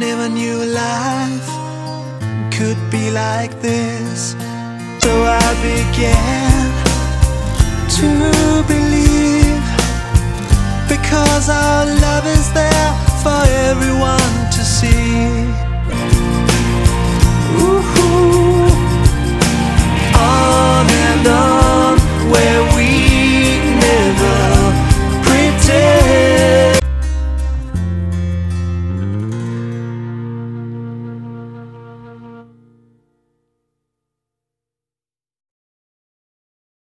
never knew life could be like this. So I began to believe because our love